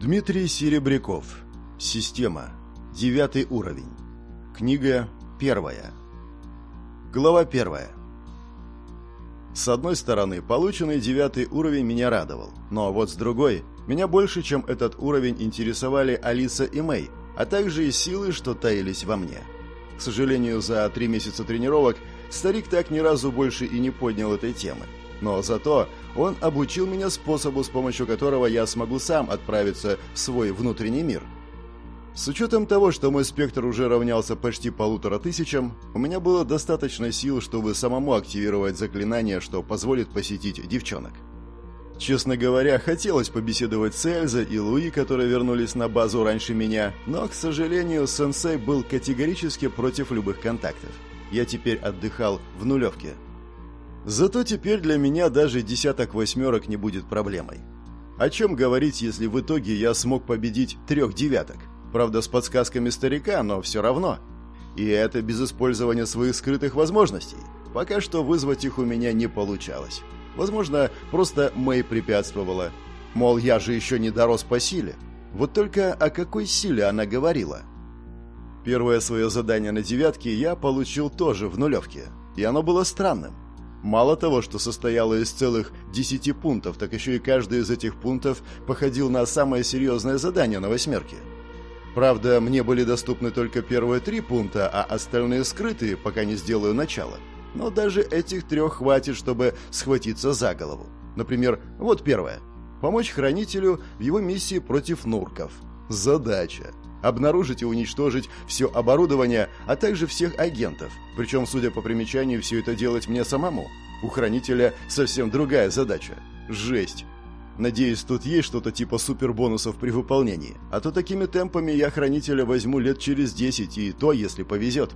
Дмитрий Серебряков. Система. Девятый уровень. Книга первая. Глава первая. С одной стороны, полученный девятый уровень меня радовал, но вот с другой, меня больше, чем этот уровень, интересовали Алиса и Мэй, а также и силы, что таились во мне. К сожалению, за три месяца тренировок старик так ни разу больше и не поднял этой темы. Но зато он обучил меня способу, с помощью которого я смогу сам отправиться в свой внутренний мир. С учетом того, что мой спектр уже равнялся почти полутора тысячам, у меня было достаточно сил, чтобы самому активировать заклинание, что позволит посетить девчонок. Честно говоря, хотелось побеседовать с Эльзой и Луи, которые вернулись на базу раньше меня, но, к сожалению, сенсей был категорически против любых контактов. Я теперь отдыхал в нулевке. Зато теперь для меня даже десяток восьмерок не будет проблемой. О чем говорить, если в итоге я смог победить трех девяток? Правда, с подсказками старика, но все равно. И это без использования своих скрытых возможностей. Пока что вызвать их у меня не получалось. Возможно, просто Мэй препятствовала. Мол, я же еще не дорос по силе. Вот только о какой силе она говорила? Первое свое задание на девятке я получил тоже в нулевке. И оно было странным. Мало того, что состояло из целых 10 пунктов, так еще и каждый из этих пунктов походил на самое серьезное задание на восьмерке. Правда, мне были доступны только первые три пункта, а остальные скрытые, пока не сделаю начало. Но даже этих трех хватит, чтобы схватиться за голову. Например, вот первое. Помочь хранителю в его миссии против нурков. Задача обнаружить и уничтожить все оборудование, а также всех агентов. Причем, судя по примечанию, все это делать мне самому. У хранителя совсем другая задача. Жесть. Надеюсь, тут есть что-то типа супербонусов при выполнении. А то такими темпами я хранителя возьму лет через 10, и то, если повезет.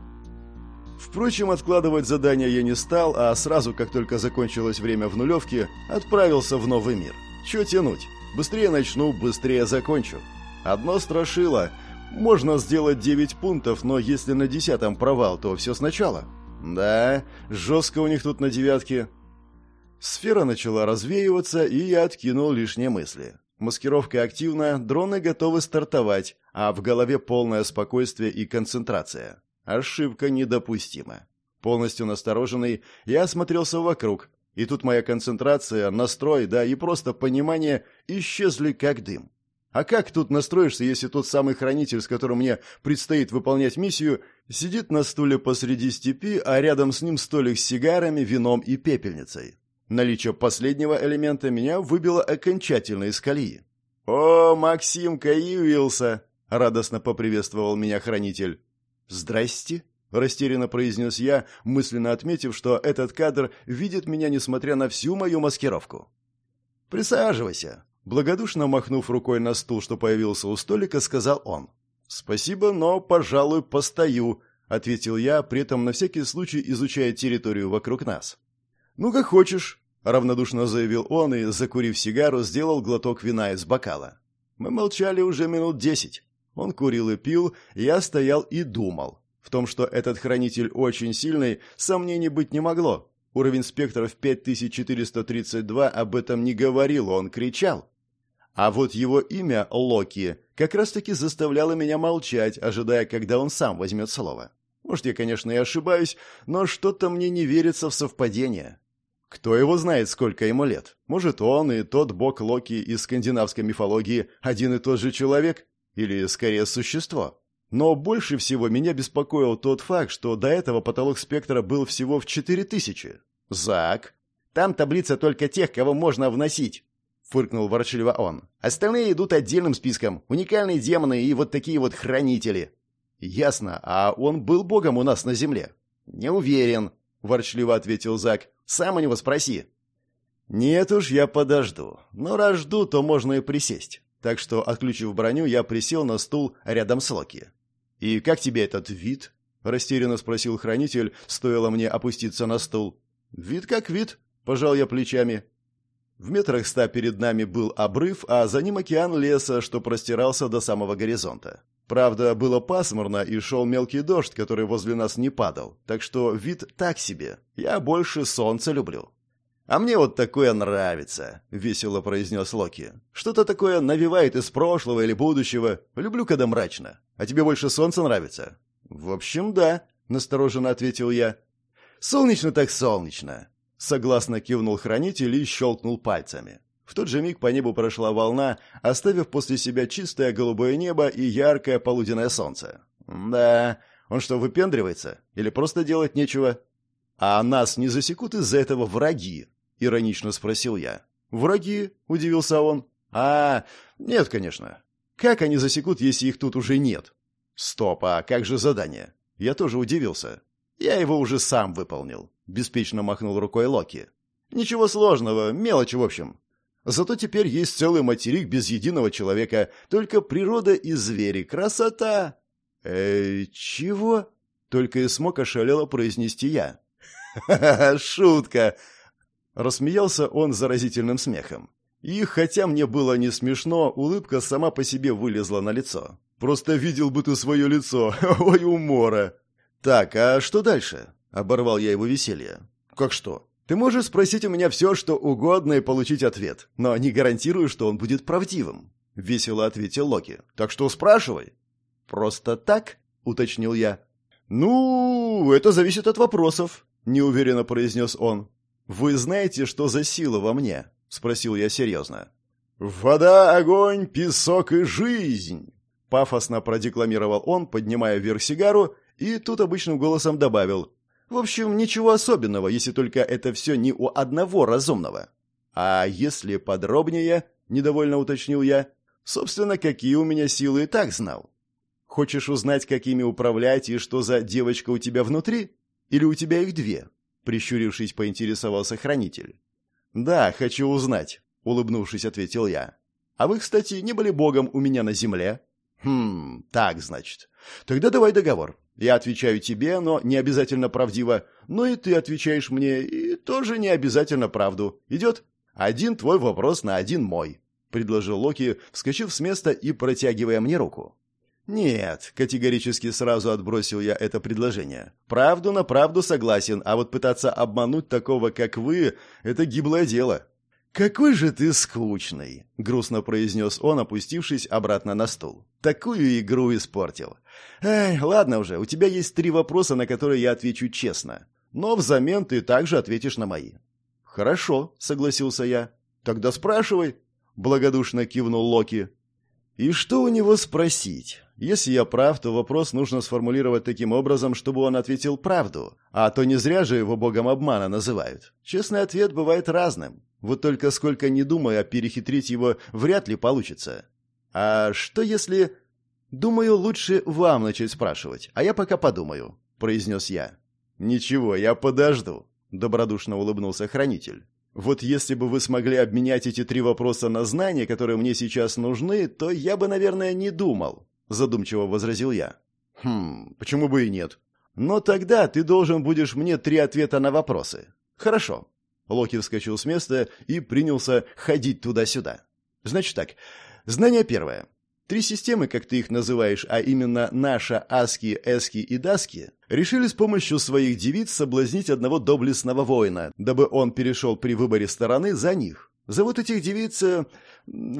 Впрочем, откладывать задание я не стал, а сразу, как только закончилось время в нулевке, отправился в новый мир. Че тянуть? Быстрее начну, быстрее закончу. Одно страшило. Можно сделать 9 пунктов, но если на десятом провал, то все сначала. Да, жестко у них тут на девятке. Сфера начала развеиваться, и я откинул лишние мысли. Маскировка активна, дроны готовы стартовать, а в голове полное спокойствие и концентрация. Ошибка недопустима. Полностью настороженный, я осмотрелся вокруг, и тут моя концентрация, настрой, да и просто понимание исчезли как дым. А как тут настроишься, если тот самый хранитель, с которым мне предстоит выполнять миссию, сидит на стуле посреди степи, а рядом с ним столик с сигарами, вином и пепельницей? Наличие последнего элемента меня выбило окончательно из колеи. «О, Максимка явился!» — радостно поприветствовал меня хранитель. «Здрасте!» — растерянно произнес я, мысленно отметив, что этот кадр видит меня, несмотря на всю мою маскировку. «Присаживайся!» Благодушно махнув рукой на стул, что появился у столика, сказал он. «Спасибо, но, пожалуй, постою», — ответил я, при этом на всякий случай изучая территорию вокруг нас. «Ну, как хочешь», — равнодушно заявил он и, закурив сигару, сделал глоток вина из бокала. Мы молчали уже минут десять. Он курил и пил, я стоял и думал. В том, что этот хранитель очень сильный, сомнений быть не могло. Уровень спектров 5432 об этом не говорил, он кричал. А вот его имя, Локи, как раз-таки заставляло меня молчать, ожидая, когда он сам возьмет слово. Может, я, конечно, и ошибаюсь, но что-то мне не верится в совпадение. Кто его знает, сколько ему лет? Может, он и тот бог Локи из скандинавской мифологии один и тот же человек? Или, скорее, существо? Но больше всего меня беспокоил тот факт, что до этого потолок спектра был всего в 4000. Зак. Там таблица только тех, кого можно вносить фыркнул ворчливо он. Остальные идут отдельным списком. Уникальные демоны и вот такие вот хранители. Ясно. А он был богом у нас на земле? Не уверен, ворчливо ответил Зак. Сам у него спроси. Нет уж, я подожду. Но раз жду, то можно и присесть. Так что, отключив броню, я присел на стул рядом с Локи. «И как тебе этот вид?» — растерянно спросил хранитель, стоило мне опуститься на стул. «Вид как вид», — пожал я плечами. В метрах ста перед нами был обрыв, а за ним океан леса, что простирался до самого горизонта. Правда, было пасмурно и шел мелкий дождь, который возле нас не падал, так что вид так себе. Я больше солнца люблю. «А мне вот такое нравится», — весело произнес Локи. «Что-то такое навевает из прошлого или будущего. Люблю, когда мрачно. А тебе больше солнце нравится?» «В общем, да», — настороженно ответил я. «Солнечно так солнечно», — согласно кивнул хранитель и щелкнул пальцами. В тот же миг по небу прошла волна, оставив после себя чистое голубое небо и яркое полуденное солнце. «Да, он что, выпендривается? Или просто делать нечего?» «А нас не засекут из-за этого враги?» — иронично спросил я. «Враги?» — удивился он. «А, нет, конечно. Как они засекут, если их тут уже нет?» «Стоп, а как же задание?» Я тоже удивился. «Я его уже сам выполнил», — беспечно махнул рукой Локи. «Ничего сложного, мелочи в общем. Зато теперь есть целый материк без единого человека, только природа и звери. Красота!» «Э, чего?» — только и смог ошалело произнести я. «Ха-ха, шутка!» Рассмеялся он заразительным смехом. И хотя мне было не смешно, улыбка сама по себе вылезла на лицо. Просто видел бы ты свое лицо. Ой, умора. Так, а что дальше? Оборвал я его веселье. Как что? Ты можешь спросить у меня все, что угодно, и получить ответ, но не гарантирую, что он будет правдивым. Весело ответил Локи. Так что спрашивай. Просто так? Уточнил я. Ну, это зависит от вопросов, неуверенно произнес он. «Вы знаете, что за сила во мне?» — спросил я серьезно. «Вода, огонь, песок и жизнь!» Пафосно продекламировал он, поднимая вверх сигару, и тут обычным голосом добавил. «В общем, ничего особенного, если только это все не у одного разумного». «А если подробнее?» — недовольно уточнил я. «Собственно, какие у меня силы и так знал. Хочешь узнать, какими управлять и что за девочка у тебя внутри? Или у тебя их две?» прищурившись, поинтересовался хранитель. «Да, хочу узнать», — улыбнувшись, ответил я. «А вы, кстати, не были богом у меня на земле?» «Хм, так, значит. Тогда давай договор. Я отвечаю тебе, но не обязательно правдиво. Ну и ты отвечаешь мне, и тоже не обязательно правду. Идет? Один твой вопрос на один мой», — предложил Локи, вскочив с места и протягивая мне руку. «Нет», — категорически сразу отбросил я это предложение. «Правду на правду согласен, а вот пытаться обмануть такого, как вы, это гиблое дело». «Какой же ты скучный», — грустно произнес он, опустившись обратно на стул. «Такую игру испортил. Эй, ладно уже, у тебя есть три вопроса, на которые я отвечу честно. Но взамен ты также ответишь на мои». «Хорошо», — согласился я. «Тогда спрашивай», — благодушно кивнул Локи. «И что у него спросить?» Если я прав, то вопрос нужно сформулировать таким образом, чтобы он ответил правду, а то не зря же его богом обмана называют. Честный ответ бывает разным. Вот только сколько не думая, перехитрить его вряд ли получится. А что если... Думаю, лучше вам начать спрашивать, а я пока подумаю, произнес я. Ничего, я подожду, добродушно улыбнулся хранитель. Вот если бы вы смогли обменять эти три вопроса на знания, которые мне сейчас нужны, то я бы, наверное, не думал задумчиво возразил я. Хм, почему бы и нет? Но тогда ты должен будешь мне три ответа на вопросы. Хорошо. Локи вскочил с места и принялся ходить туда-сюда. Значит так, знание первое. Три системы, как ты их называешь, а именно наша, Аски, Эски и Даски, решили с помощью своих девиц соблазнить одного доблестного воина, дабы он перешел при выборе стороны за них. Зовут этих девиц... Э,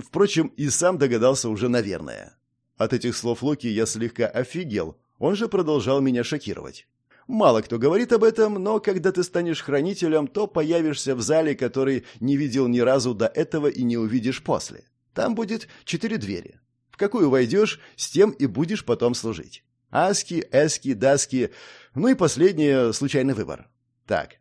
впрочем, и сам догадался уже, наверное. От этих слов Локи я слегка офигел, он же продолжал меня шокировать. Мало кто говорит об этом, но когда ты станешь хранителем, то появишься в зале, который не видел ни разу до этого и не увидишь после. Там будет четыре двери. В какую войдешь, с тем и будешь потом служить. Аски, эски, даски, ну и последнее – случайный выбор. Так,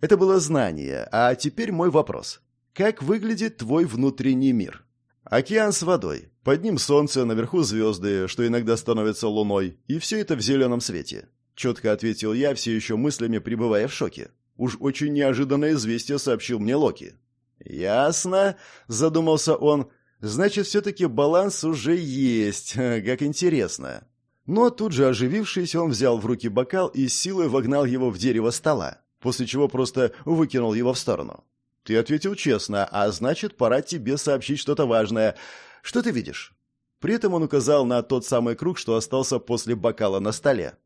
это было знание, а теперь мой вопрос. Как выглядит твой внутренний мир? Океан с водой. Под ним солнце, наверху звезды, что иногда становятся луной. И все это в зеленом свете. Четко ответил я, все еще мыслями пребывая в шоке. Уж очень неожиданное известие сообщил мне Локи. «Ясно», — задумался он. «Значит, все-таки баланс уже есть. Как интересно». Но тут же оживившись, он взял в руки бокал и силой вогнал его в дерево стола, после чего просто выкинул его в сторону. Ты ответил честно, а значит, пора тебе сообщить что-то важное. Что ты видишь?» При этом он указал на тот самый круг, что остался после бокала на столе.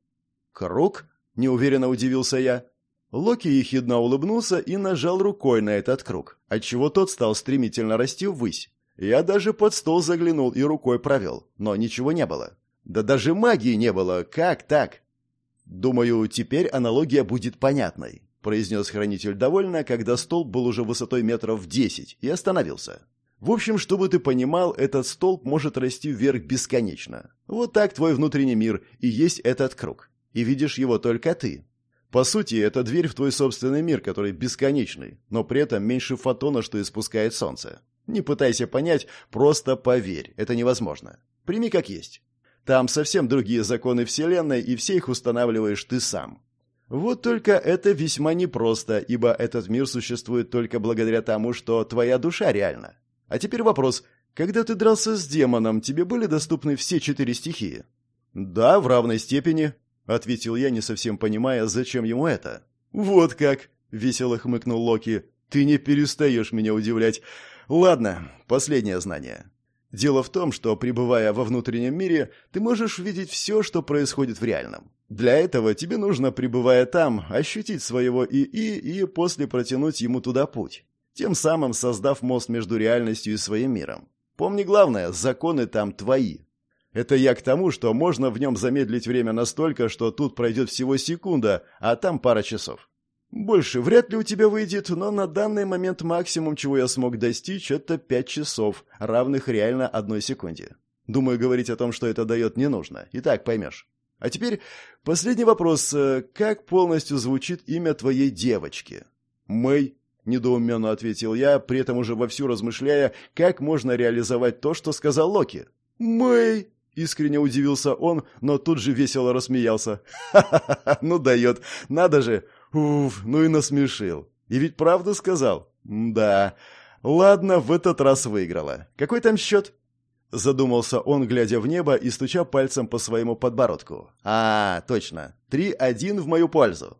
«Круг?» — неуверенно удивился я. Локи ехидно улыбнулся и нажал рукой на этот круг, отчего тот стал стремительно расти ввысь. Я даже под стол заглянул и рукой провел, но ничего не было. Да даже магии не было, как так? Думаю, теперь аналогия будет понятной, произнес хранитель довольно, когда столб был уже высотой метров в десять и остановился. В общем, чтобы ты понимал, этот столб может расти вверх бесконечно. Вот так твой внутренний мир и есть этот круг. И видишь его только ты. По сути, это дверь в твой собственный мир, который бесконечный, но при этом меньше фотона, что испускает Солнце. Не пытайся понять, просто поверь, это невозможно. Прими как есть. Там совсем другие законы Вселенной, и все их устанавливаешь ты сам. Вот только это весьма непросто, ибо этот мир существует только благодаря тому, что твоя душа реальна. А теперь вопрос. Когда ты дрался с демоном, тебе были доступны все четыре стихии? Да, в равной степени, — ответил я, не совсем понимая, зачем ему это. «Вот как!» — весело хмыкнул Локи. «Ты не перестаешь меня удивлять. Ладно, последнее знание. Дело в том, что, пребывая во внутреннем мире, ты можешь видеть все, что происходит в реальном. Для этого тебе нужно, пребывая там, ощутить своего ИИ и после протянуть ему туда путь, тем самым создав мост между реальностью и своим миром. Помни главное, законы там твои, это я к тому, что можно в нем замедлить время настолько, что тут пройдет всего секунда, а там пара часов. Больше вряд ли у тебя выйдет, но на данный момент максимум, чего я смог достичь, это пять часов, равных реально одной секунде. Думаю, говорить о том, что это дает, не нужно. И так поймешь. А теперь последний вопрос. Как полностью звучит имя твоей девочки? Мэй, недоуменно ответил я, при этом уже вовсю размышляя, как можно реализовать то, что сказал Локи. Мэй, Искренне удивился он, но тут же весело рассмеялся. «Ха-ха-ха, ну дает, надо же! Уф, ну и насмешил. И ведь правду сказал? Да. Ладно, в этот раз выиграла. Какой там счет?» Задумался он, глядя в небо и стуча пальцем по своему подбородку. «А, точно. Три-один в мою пользу».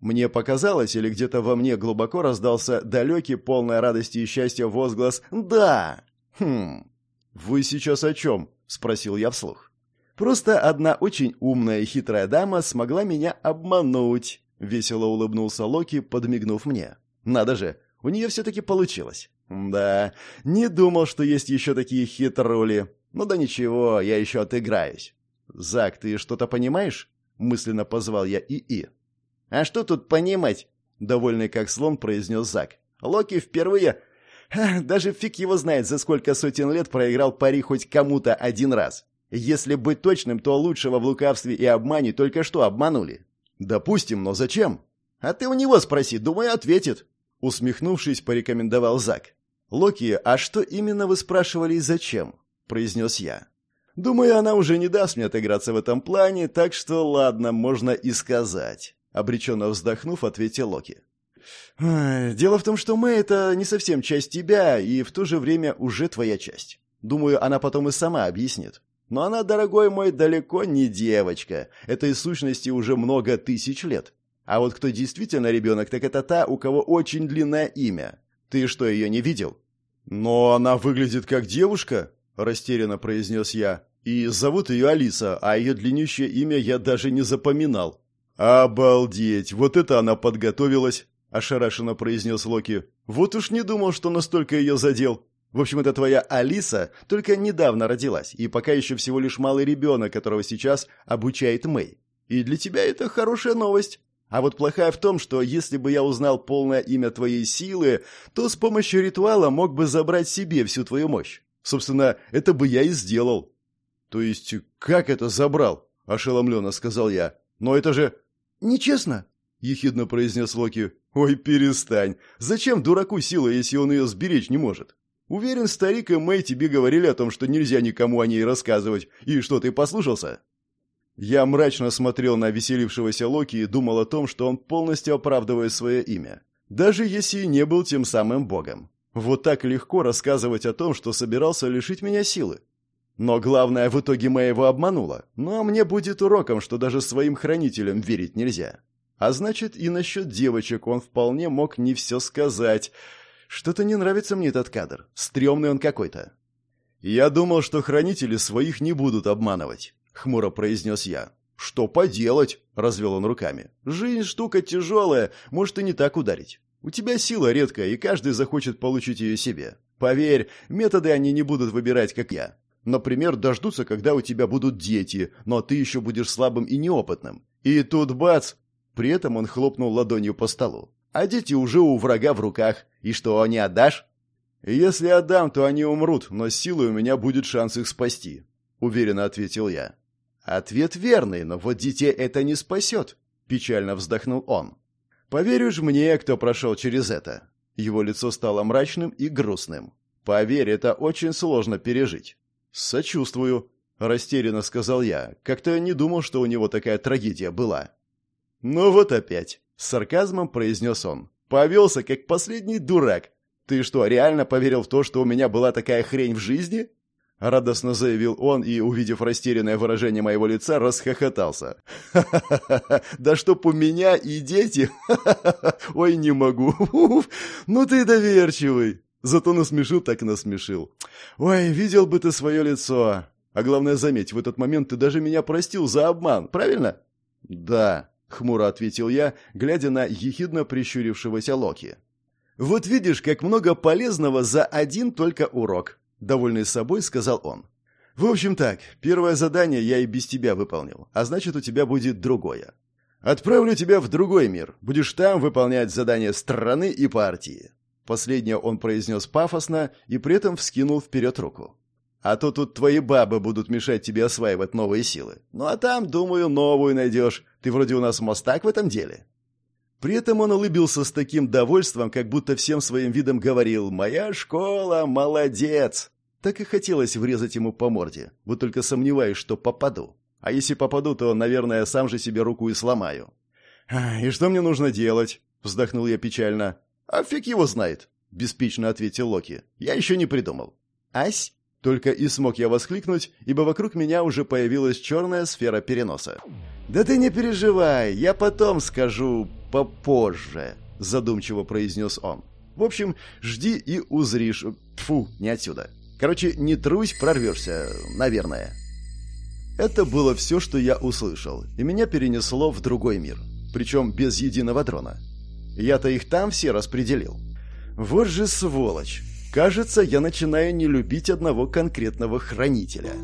Мне показалось, или где-то во мне глубоко раздался далекий, полный радости и счастья возглас «Да!» «Хм... Вы сейчас о чем?» — спросил я вслух. «Просто одна очень умная и хитрая дама смогла меня обмануть», — весело улыбнулся Локи, подмигнув мне. «Надо же, у нее все-таки получилось». «Да, не думал, что есть еще такие хитрули. Ну да ничего, я еще отыграюсь». «Зак, ты что-то понимаешь?» — мысленно позвал я ИИ. «А что тут понимать?» — довольный как слон произнес Зак. «Локи впервые даже фиг его знает, за сколько сотен лет проиграл пари хоть кому-то один раз. Если быть точным, то лучшего в лукавстве и обмане только что обманули. Допустим, но зачем? А ты у него спроси, думаю, ответит. Усмехнувшись, порекомендовал Зак. Локи, а что именно вы спрашивали и зачем? произнес я. Думаю, она уже не даст мне отыграться в этом плане, так что ладно, можно и сказать. Обреченно вздохнув, ответил Локи. Дело в том, что мы — это не совсем часть тебя, и в то же время уже твоя часть. Думаю, она потом и сама объяснит. Но она, дорогой мой, далеко не девочка. Этой сущности уже много тысяч лет. А вот кто действительно ребенок, так это та, у кого очень длинное имя. Ты что, ее не видел? Но она выглядит как девушка, растерянно произнес я. И зовут ее Алиса, а ее длиннющее имя я даже не запоминал. Обалдеть, вот это она подготовилась. — ошарашенно произнес Локи. «Вот уж не думал, что настолько ее задел. В общем, это твоя Алиса только недавно родилась, и пока еще всего лишь малый ребенок, которого сейчас обучает Мэй. И для тебя это хорошая новость. А вот плохая в том, что если бы я узнал полное имя твоей силы, то с помощью ритуала мог бы забрать себе всю твою мощь. Собственно, это бы я и сделал». «То есть, как это забрал?» — ошеломленно сказал я. «Но это же...» «Нечестно», — ехидно произнес Локи. «Ой, перестань! Зачем дураку сила, если он ее сберечь не может? Уверен, старик и Мэй тебе говорили о том, что нельзя никому о ней рассказывать. И что, ты послушался?» Я мрачно смотрел на веселившегося Локи и думал о том, что он полностью оправдывает свое имя. Даже если и не был тем самым богом. Вот так легко рассказывать о том, что собирался лишить меня силы. Но главное, в итоге Мэй его обманула. Ну а мне будет уроком, что даже своим хранителям верить нельзя. А значит, и насчет девочек он вполне мог не все сказать. Что-то не нравится мне этот кадр. Стремный он какой-то. «Я думал, что хранители своих не будут обманывать», — хмуро произнес я. «Что поделать?» – развел он руками. «Жизнь штука тяжелая, может и не так ударить. У тебя сила редкая, и каждый захочет получить ее себе. Поверь, методы они не будут выбирать, как я. Например, дождутся, когда у тебя будут дети, но ты еще будешь слабым и неопытным. И тут бац! При этом он хлопнул ладонью по столу. А дети уже у врага в руках. И что, не отдашь? Если отдам, то они умрут, но силой у меня будет шанс их спасти, уверенно ответил я. Ответ верный, но вот детей это не спасет, печально вздохнул он. Поверишь мне, кто прошел через это? Его лицо стало мрачным и грустным. Поверь, это очень сложно пережить. Сочувствую, растерянно сказал я. Как-то не думал, что у него такая трагедия была. Ну вот опять, с сарказмом произнес он. Повелся, как последний дурак. Ты что, реально поверил в то, что у меня была такая хрень в жизни? Радостно заявил он и, увидев растерянное выражение моего лица, расхохотался. «Ха-ха-ха! Да чтоб у меня и дети! Ха-ха-ха! Ой, не могу! Ну ты доверчивый!» Зато насмешил так насмешил. «Ой, видел бы ты свое лицо! А главное, заметь, в этот момент ты даже меня простил за обман, правильно?» «Да», — хмуро ответил я, глядя на ехидно прищурившегося Локи. «Вот видишь, как много полезного за один только урок», — довольный собой сказал он. «В общем так, первое задание я и без тебя выполнил, а значит, у тебя будет другое. Отправлю тебя в другой мир, будешь там выполнять задания страны и партии». Последнее он произнес пафосно и при этом вскинул вперед руку. «А то тут твои бабы будут мешать тебе осваивать новые силы. Ну а там, думаю, новую найдешь. Ты вроде у нас мостак в этом деле». При этом он улыбился с таким довольством, как будто всем своим видом говорил «Моя школа, молодец!» Так и хотелось врезать ему по морде, вот только сомневаюсь, что попаду. А если попаду, то, наверное, сам же себе руку и сломаю. «И что мне нужно делать?» — вздохнул я печально. «А фиг его знает», — беспечно ответил Локи. «Я еще не придумал». «Ась?» Только и смог я воскликнуть, ибо вокруг меня уже появилась черная сфера переноса. «Да ты не переживай, я потом скажу попозже», — задумчиво произнес он. «В общем, жди и узришь. Фу, не отсюда. Короче, не трусь, прорвешься, наверное». Это было все, что я услышал, и меня перенесло в другой мир. Причем без единого дрона. Я-то их там все распределил. Вот же сволочь. Кажется, я начинаю не любить одного конкретного хранителя.